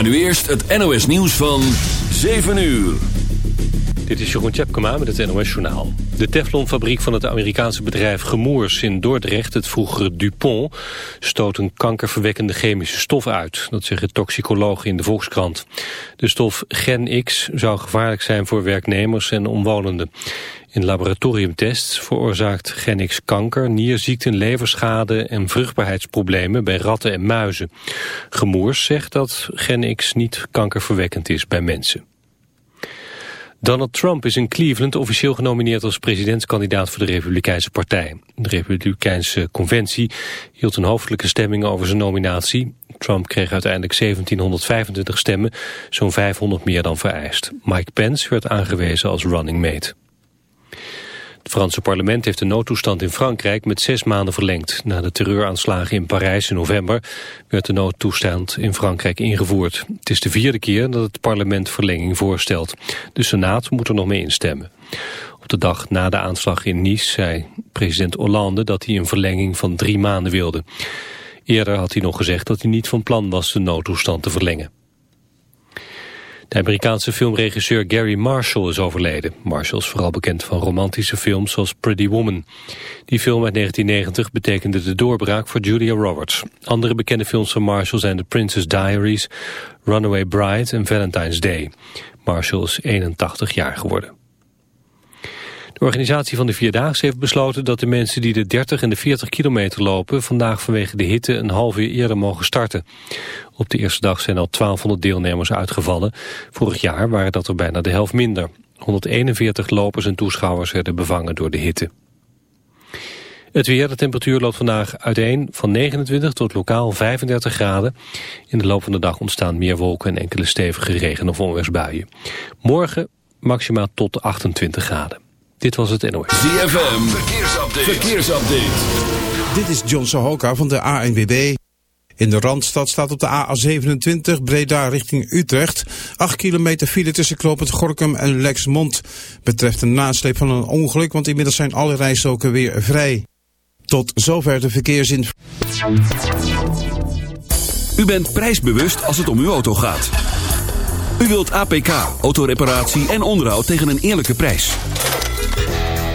Maar nu eerst het NOS nieuws van 7 uur. Dit is Jeroen Tjepkema met het NOS Journaal. De Teflonfabriek van het Amerikaanse bedrijf Gemoers in Dordrecht, het vroegere Dupont, stoot een kankerverwekkende chemische stof uit. Dat zeggen toxicologen in de Volkskrant. De stof Gen X zou gevaarlijk zijn voor werknemers en omwonenden. In laboratoriumtests veroorzaakt Gen X kanker, nierziekten, leverschade en vruchtbaarheidsproblemen bij ratten en muizen. Gemoers zegt dat Gen X niet kankerverwekkend is bij mensen. Donald Trump is in Cleveland officieel genomineerd als presidentskandidaat voor de Republikeinse Partij. De Republikeinse Conventie hield een hoofdelijke stemming over zijn nominatie. Trump kreeg uiteindelijk 1725 stemmen, zo'n 500 meer dan vereist. Mike Pence werd aangewezen als running mate. Het Franse parlement heeft de noodtoestand in Frankrijk met zes maanden verlengd. Na de terreuraanslagen in Parijs in november werd de noodtoestand in Frankrijk ingevoerd. Het is de vierde keer dat het parlement verlenging voorstelt. De Senaat moet er nog mee instemmen. Op de dag na de aanslag in Nice zei president Hollande dat hij een verlenging van drie maanden wilde. Eerder had hij nog gezegd dat hij niet van plan was de noodtoestand te verlengen. De Amerikaanse filmregisseur Gary Marshall is overleden. Marshall is vooral bekend van romantische films zoals Pretty Woman. Die film uit 1990 betekende de doorbraak voor Julia Roberts. Andere bekende films van Marshall zijn The Princess Diaries, Runaway Bride en Valentine's Day. Marshall is 81 jaar geworden. De organisatie van de Vierdaagse heeft besloten dat de mensen die de 30 en de 40 kilometer lopen vandaag vanwege de hitte een half uur eerder mogen starten. Op de eerste dag zijn al 1200 deelnemers uitgevallen. Vorig jaar waren dat er bijna de helft minder. 141 lopers en toeschouwers werden bevangen door de hitte. Het weer, de temperatuur loopt vandaag uiteen van 29 tot lokaal 35 graden. In de loop van de dag ontstaan meer wolken en enkele stevige regen- of onweersbuien. Morgen maximaal tot 28 graden. Dit was het NOS. ZFM, verkeersupdate. verkeersupdate. Dit is John Sohoka van de ANWB. In de Randstad staat op de A27 Breda richting Utrecht. 8 kilometer file tussen Klopend Gorkum en Lexmond. Betreft een nasleep van een ongeluk, want inmiddels zijn alle rijstroken weer vrij. Tot zover de verkeersinformatie. U bent prijsbewust als het om uw auto gaat. U wilt APK, autoreparatie en onderhoud tegen een eerlijke prijs.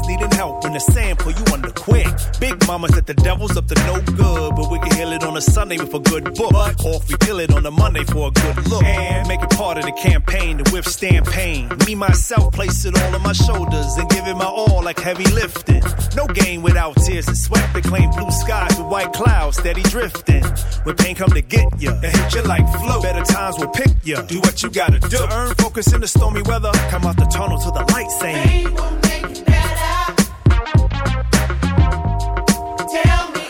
Symbolize needing help when the sand pull you under quick. Big mama said the devil's up to no good, but we can heal it on a Sunday with a good book. Or if we kill it on a Monday for a good look. And make it part of the campaign to withstand pain. Me, myself, place it all on my shoulders and give it my all like heavy lifting. No game without tears and sweat. They claim blue skies with white clouds steady drifting. When pain come to get ya, it hit you like flow. Better times will pick ya. Do what you gotta do. To earn focus in the stormy weather. Come out the tunnel to the light saying. Tell me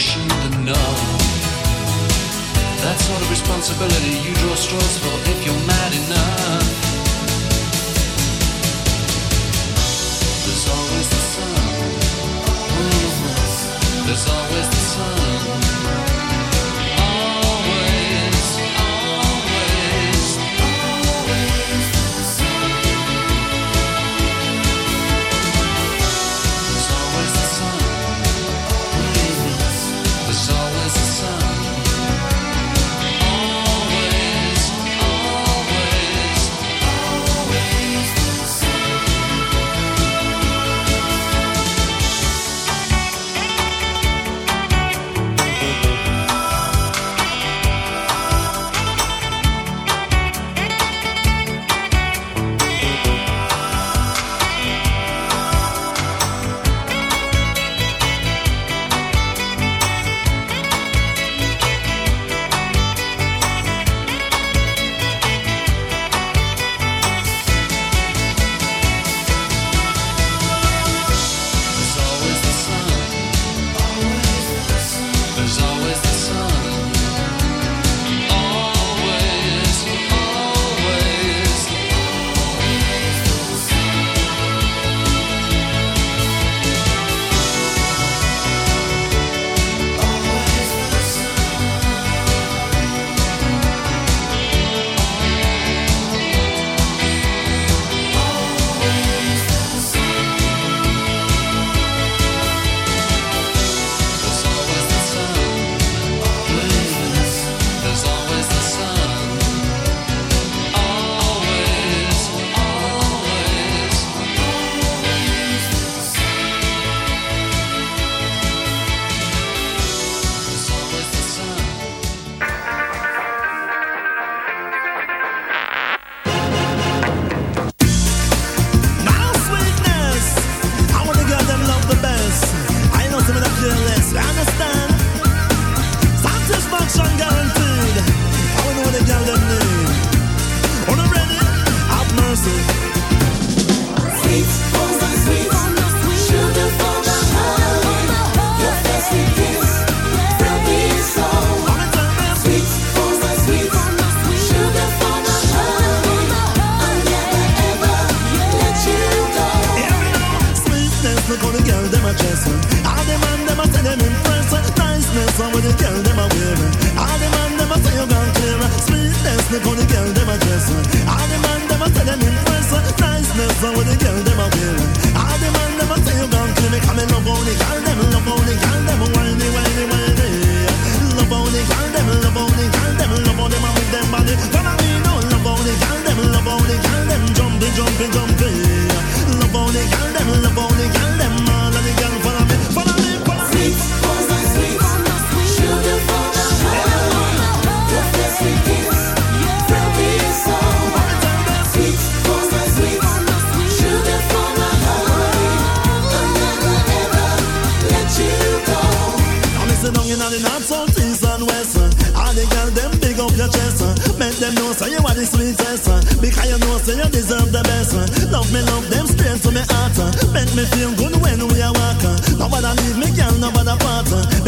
ashamed enough. That sort of responsibility you draw straws for if you're mad enough. There's always the sun. There's always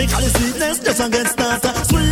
We call the sweetness just and get started. Sweet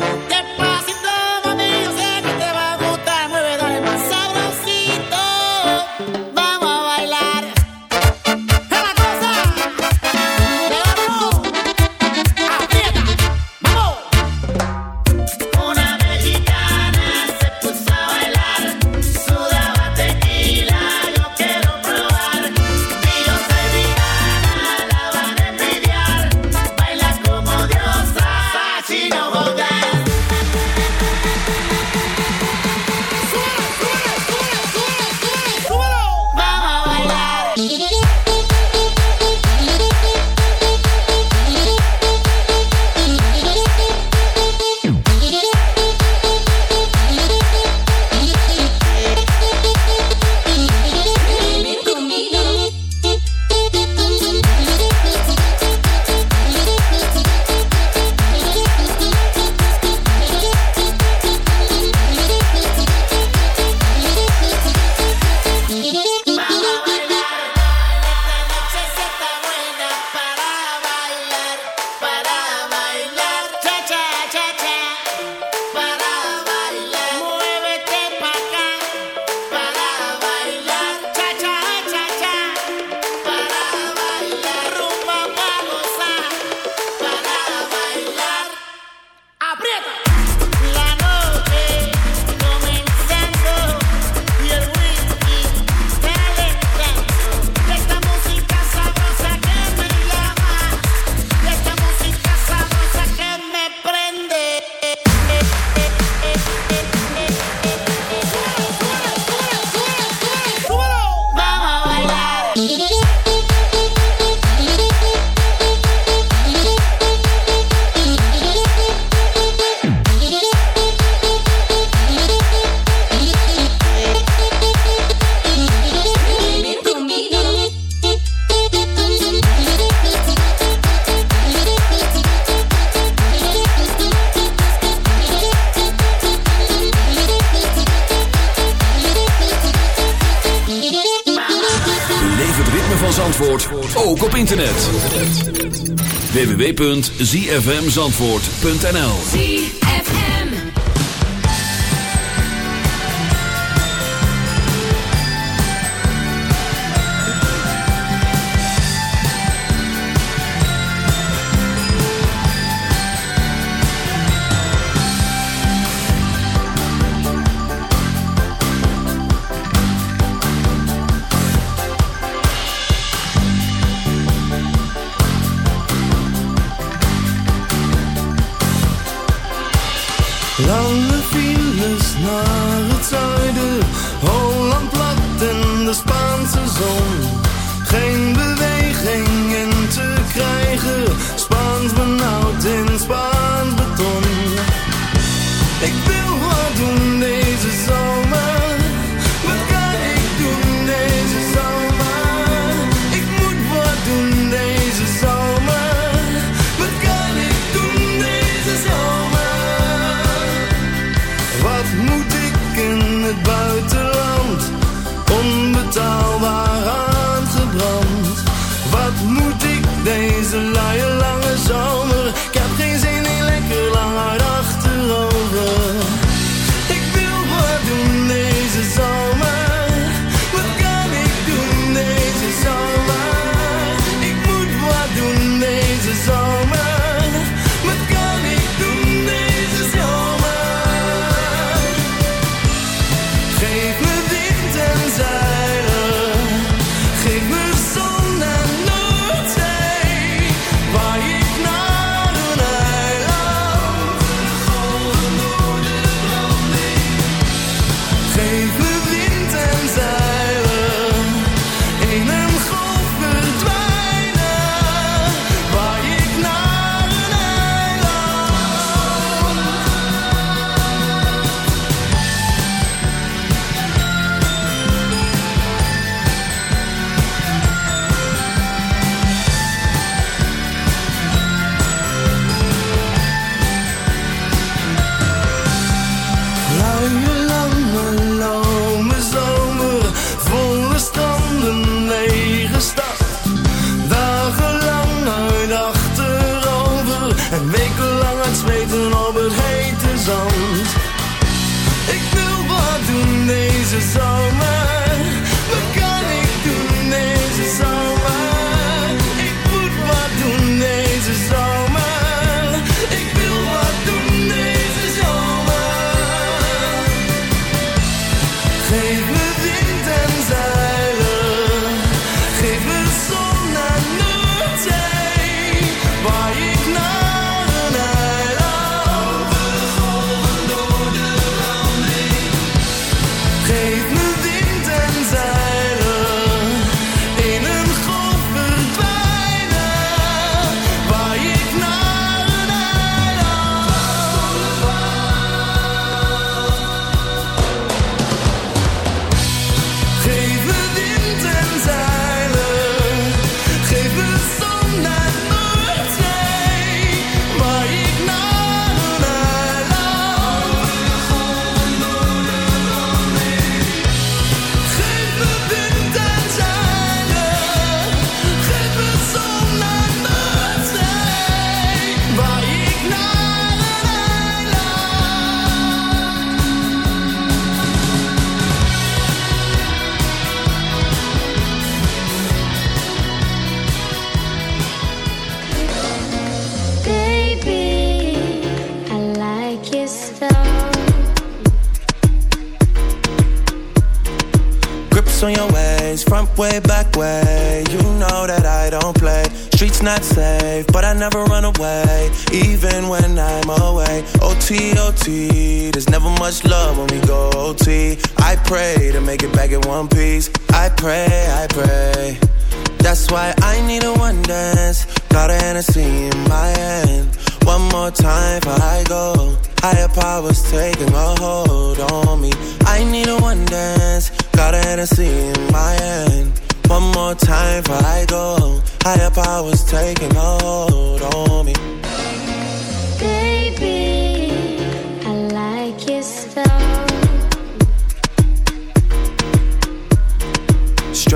www.zfmzandvoort.nl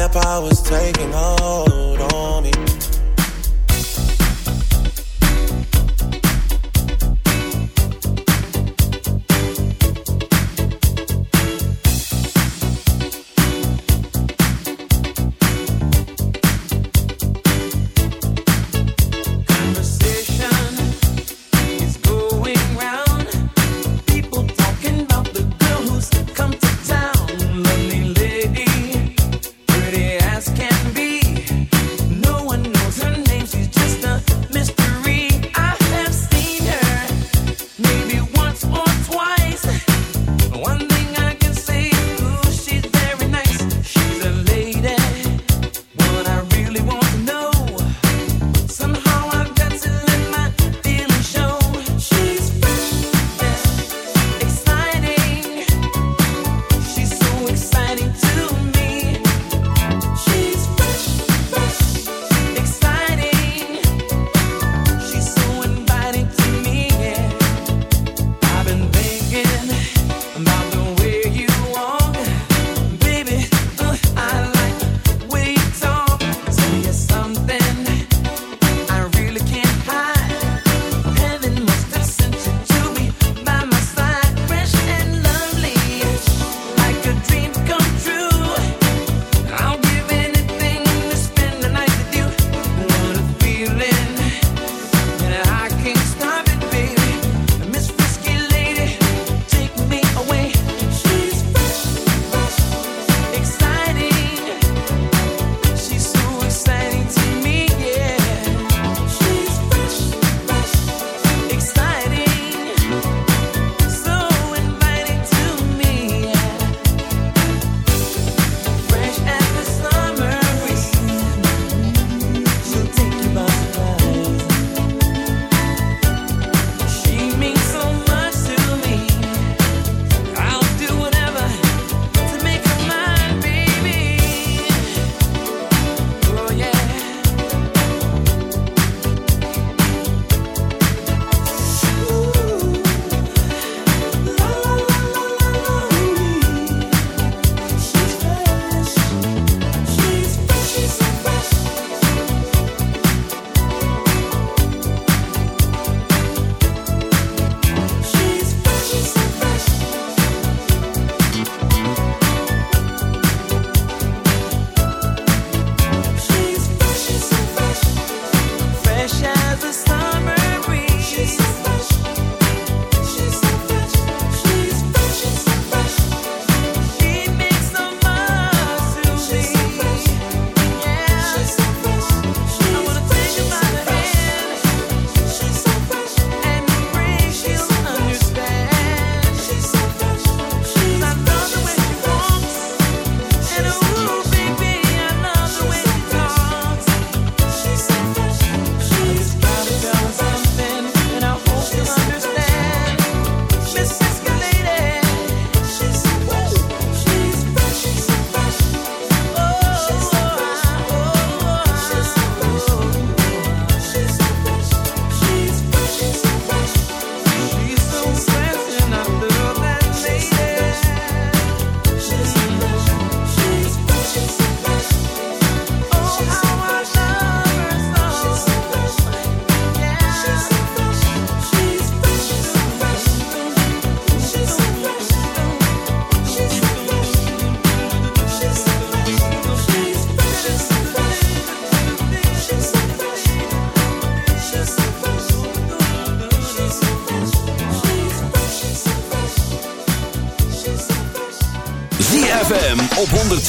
nap I was taking home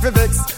for vex.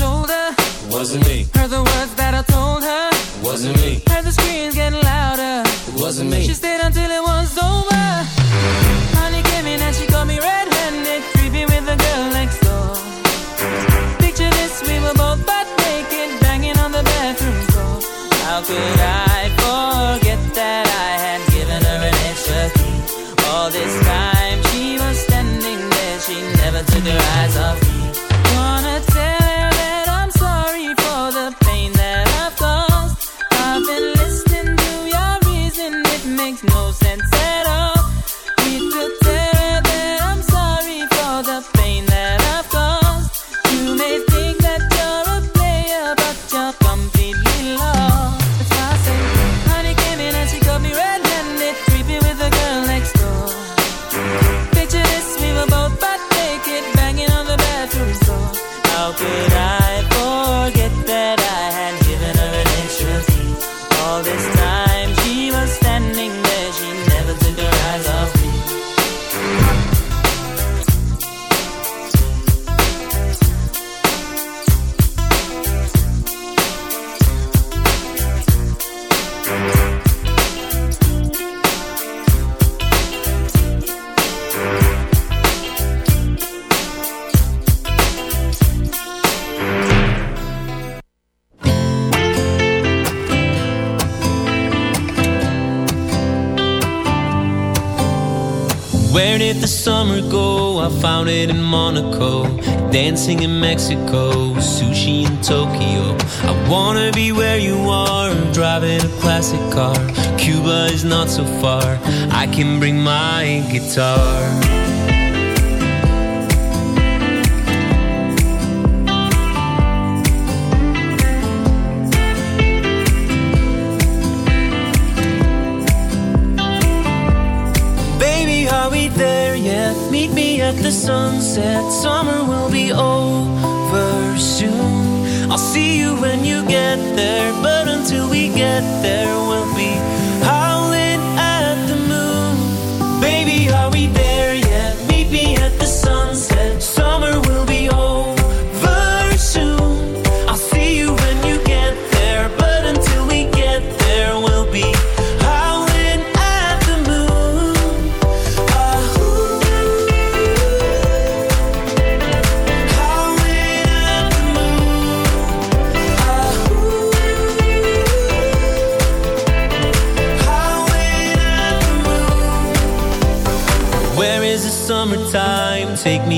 Wasn't me. Heard the words that I told her. Wasn't me. Heard the screams getting louder. Wasn't me. She stayed until it was over. Mexico, sushi in Tokyo. I wanna be where you are, driving a classic car. Cuba is not so far, I can bring my guitar. Baby, are we there yet? Meet me at the sunset. Summer will be over when you get there. But